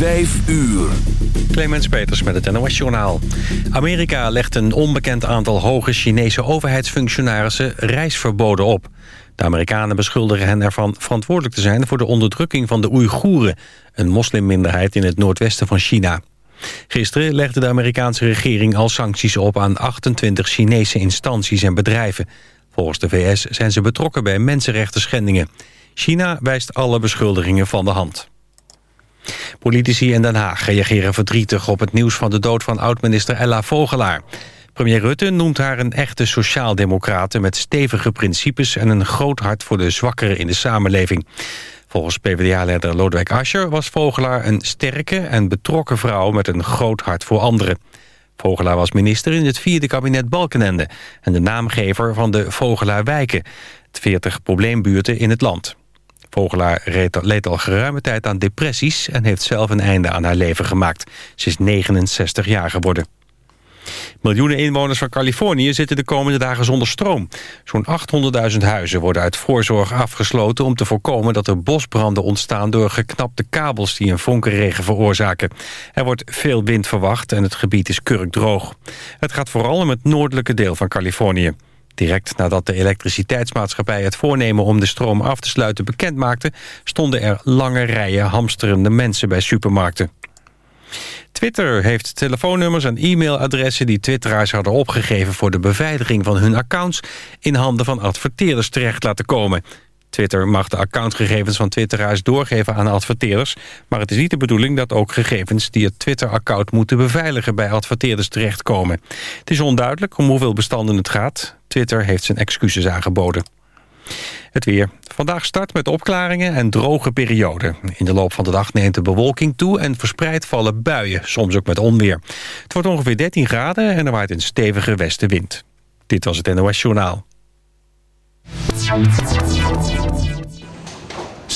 Vijf uur. Clemens Peters met het NOS Journaal. Amerika legt een onbekend aantal hoge Chinese overheidsfunctionarissen reisverboden op. De Amerikanen beschuldigen hen ervan verantwoordelijk te zijn... voor de onderdrukking van de Oeigoeren, een moslimminderheid in het noordwesten van China. Gisteren legde de Amerikaanse regering al sancties op aan 28 Chinese instanties en bedrijven. Volgens de VS zijn ze betrokken bij mensenrechten schendingen. China wijst alle beschuldigingen van de hand. Politici in Den Haag reageren verdrietig op het nieuws van de dood van oud-minister Ella Vogelaar. Premier Rutte noemt haar een echte sociaaldemocrate met stevige principes en een groot hart voor de zwakkeren in de samenleving. Volgens PvdA-leider Lodewijk Asscher was Vogelaar een sterke en betrokken vrouw met een groot hart voor anderen. Vogelaar was minister in het vierde kabinet Balkenende en de naamgever van de Vogelaarwijken, 40 probleembuurten in het land. Vogelaar leed al geruime tijd aan depressies... en heeft zelf een einde aan haar leven gemaakt. Ze is 69 jaar geworden. Miljoenen inwoners van Californië zitten de komende dagen zonder stroom. Zo'n 800.000 huizen worden uit voorzorg afgesloten... om te voorkomen dat er bosbranden ontstaan... door geknapte kabels die een vonkenregen veroorzaken. Er wordt veel wind verwacht en het gebied is kurkdroog. Het gaat vooral om het noordelijke deel van Californië. Direct nadat de elektriciteitsmaatschappij het voornemen om de stroom af te sluiten bekend maakte... stonden er lange rijen hamsterende mensen bij supermarkten. Twitter heeft telefoonnummers en e-mailadressen die twitteraars hadden opgegeven voor de beveiliging van hun accounts in handen van adverteerders terecht laten komen. Twitter mag de accountgegevens van twitteraars doorgeven aan adverteerders... maar het is niet de bedoeling dat ook gegevens die het Twitter-account moeten beveiligen... bij adverteerders terechtkomen. Het is onduidelijk om hoeveel bestanden het gaat. Twitter heeft zijn excuses aangeboden. Het weer. Vandaag start met opklaringen en droge perioden. In de loop van de dag neemt de bewolking toe en verspreid vallen buien, soms ook met onweer. Het wordt ongeveer 13 graden en er waait een stevige westenwind. Dit was het NOS Journaal.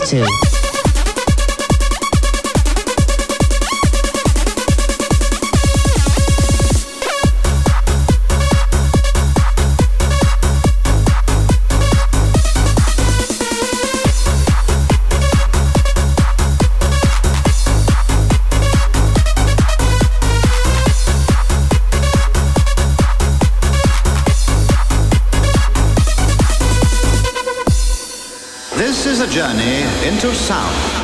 too. Journey into sound.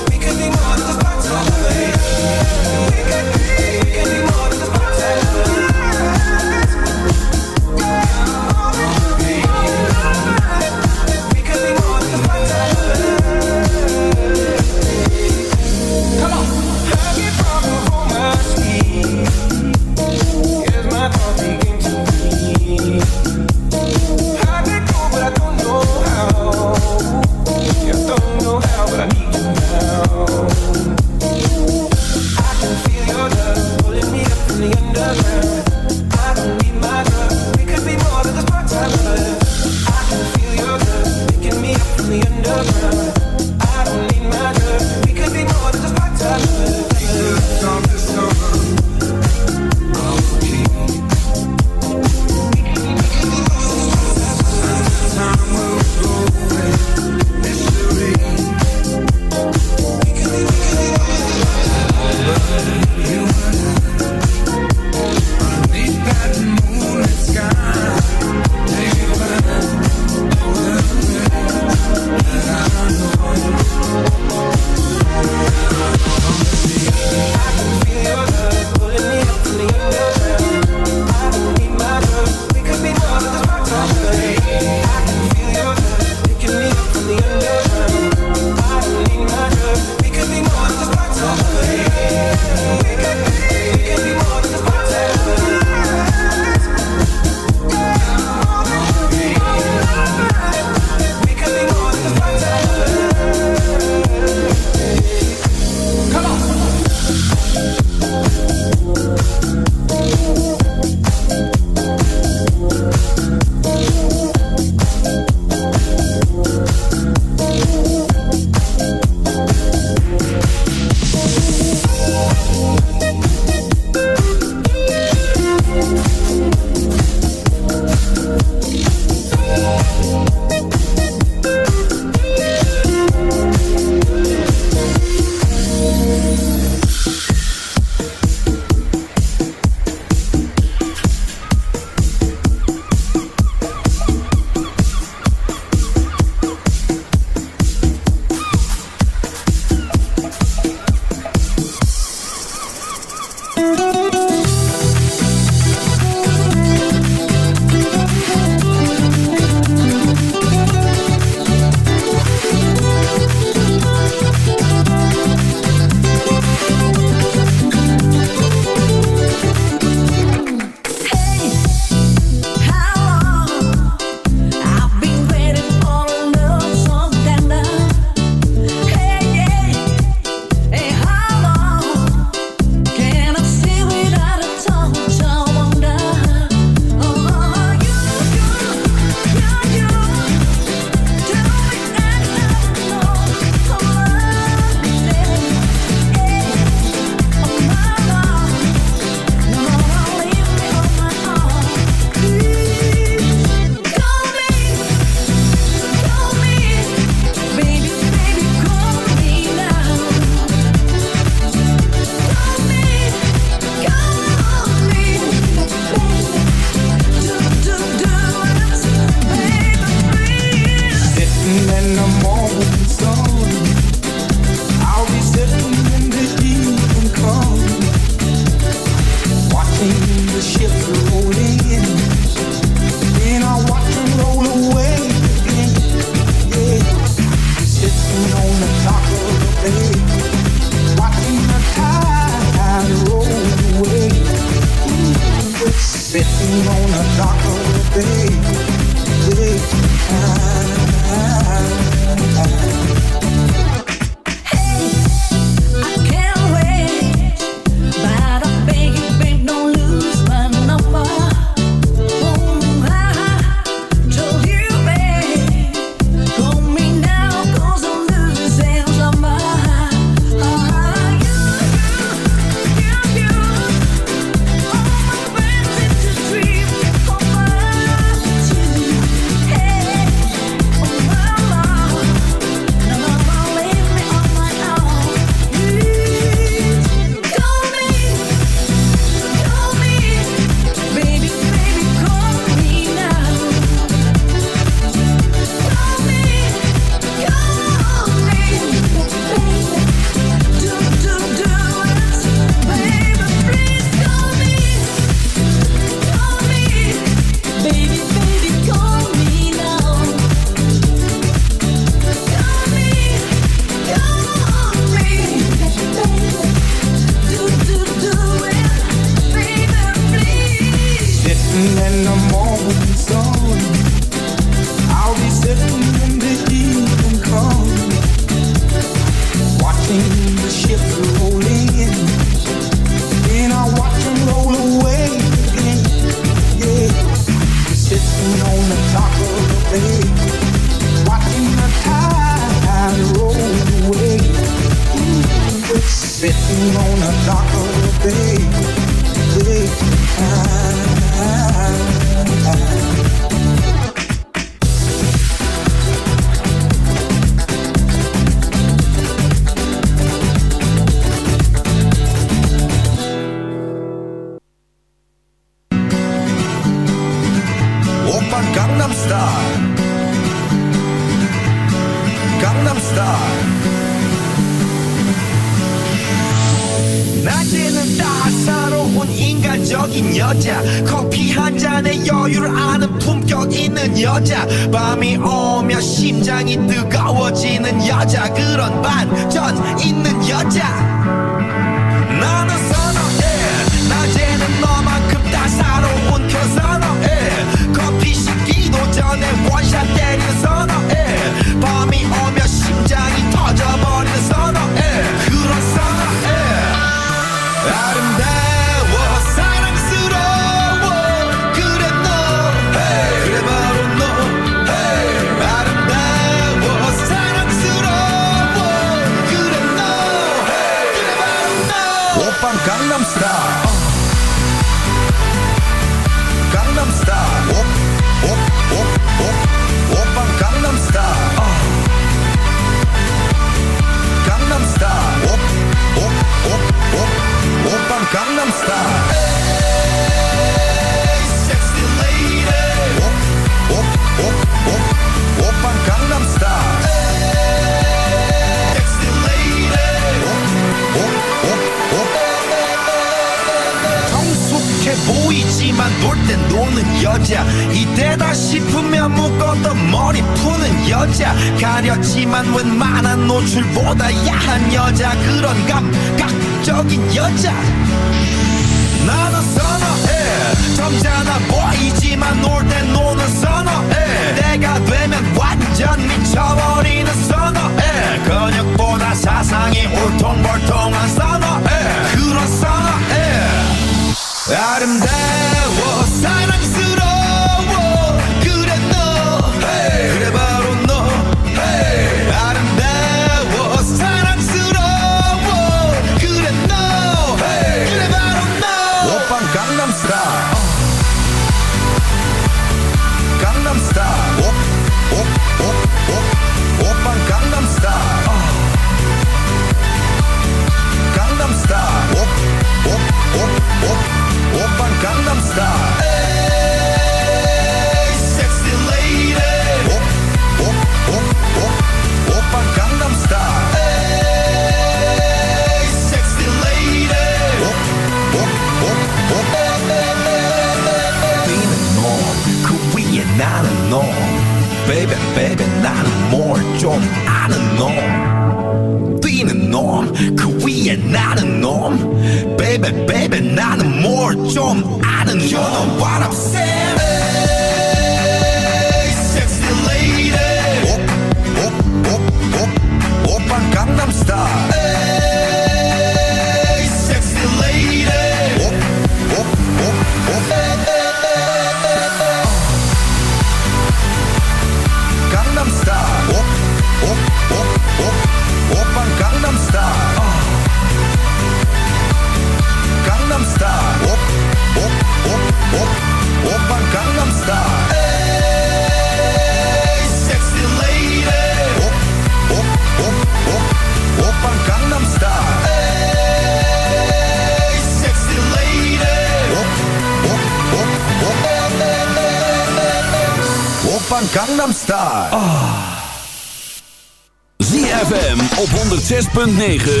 106.9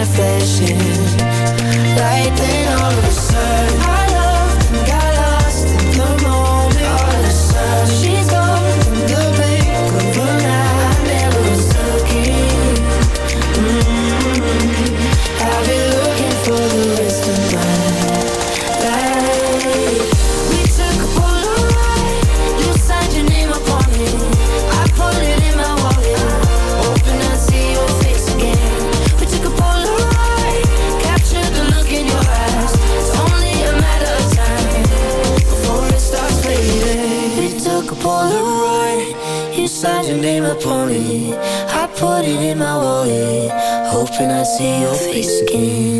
manifesting see your face again.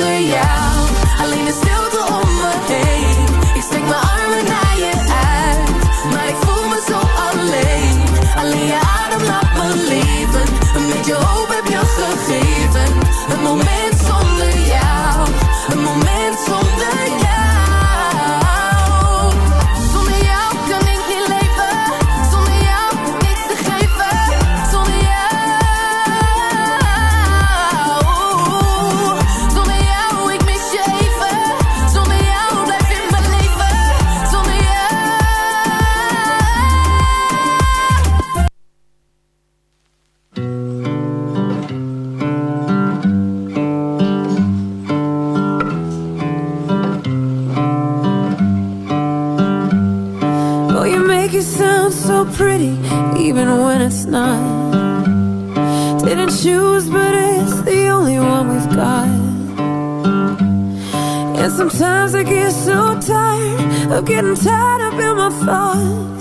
Zonder jou. Alleen de getting tied up in my thoughts.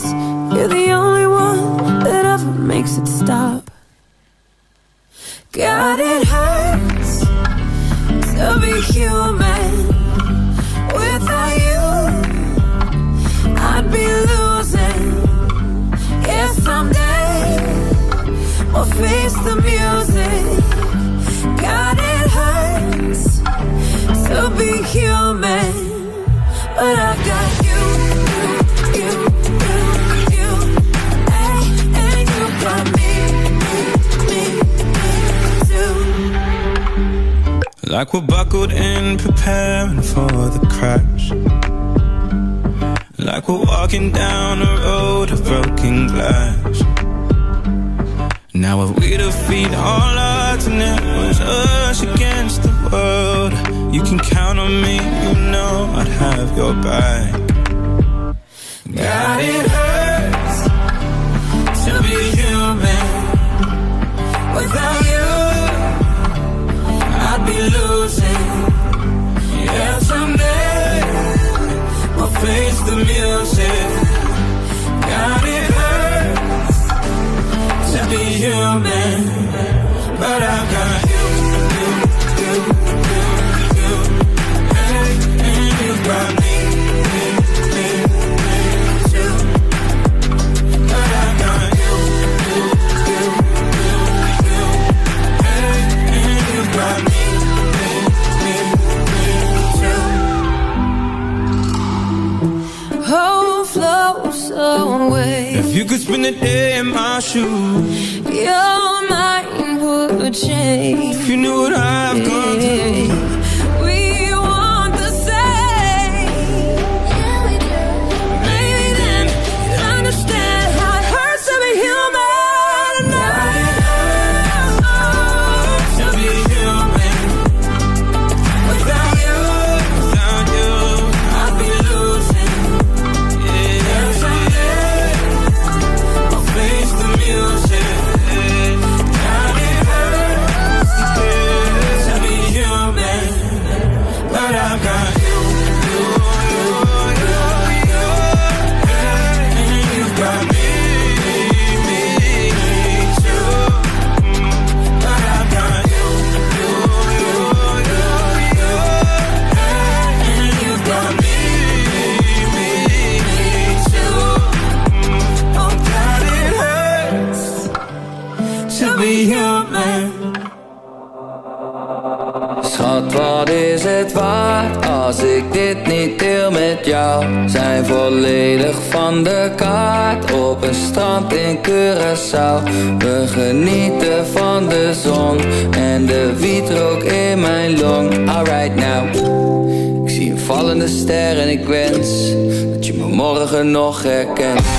Morgen nog herkent.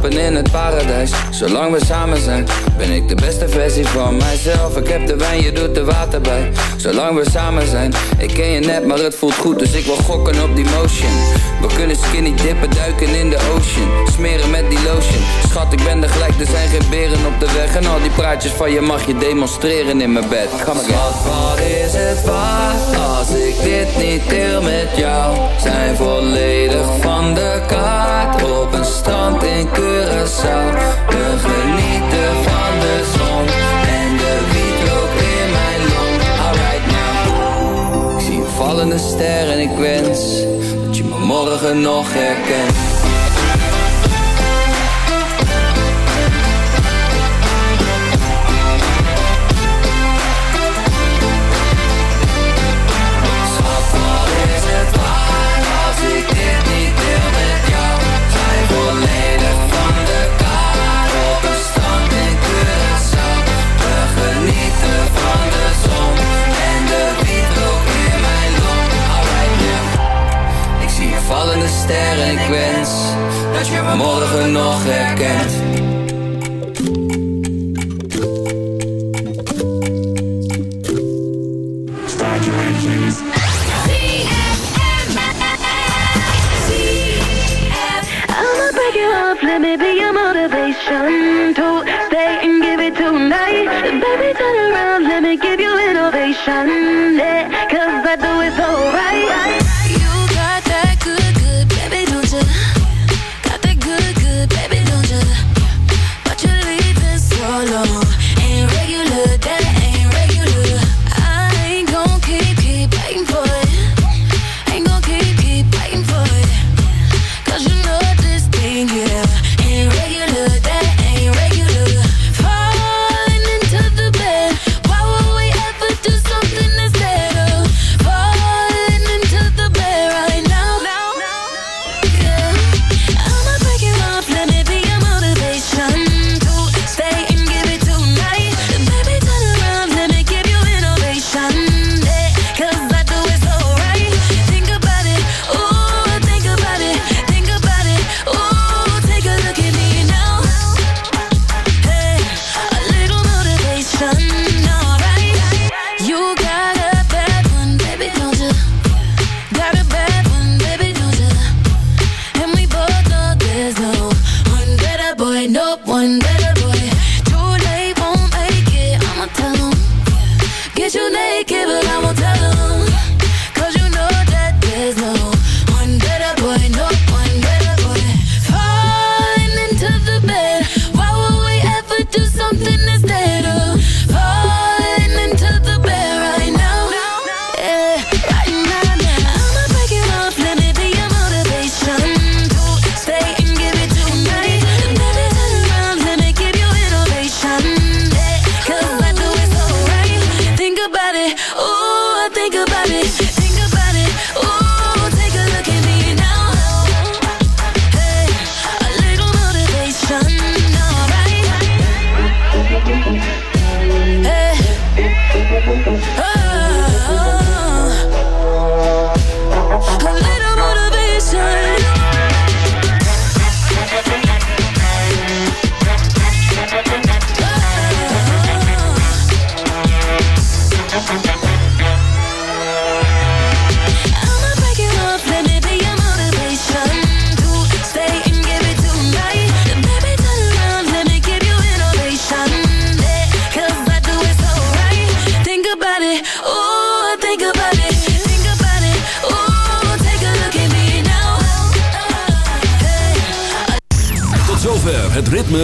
Stappen in het paradijs, zolang we samen zijn Ben ik de beste versie van mijzelf. Ik heb de wijn, je doet de water bij. Zolang we samen zijn, ik ken je net maar het voelt goed Dus ik wil gokken op die motion. We kunnen skinny dippen, duiken in de ocean. Smeren met die lotion. Schat, ik ben er gelijk, er zijn geen beren op de weg. En al die praatjes van je mag je demonstreren in mijn bed. Schat, wat is het waard als ik dit niet deel met jou Zijn volledig van de kaart. Op een strand in Curaçao. We genieten van de zon en de wietrook in mijn long Alright now. Ik zie een vallende ster en ik wens dat je me morgen nog herkent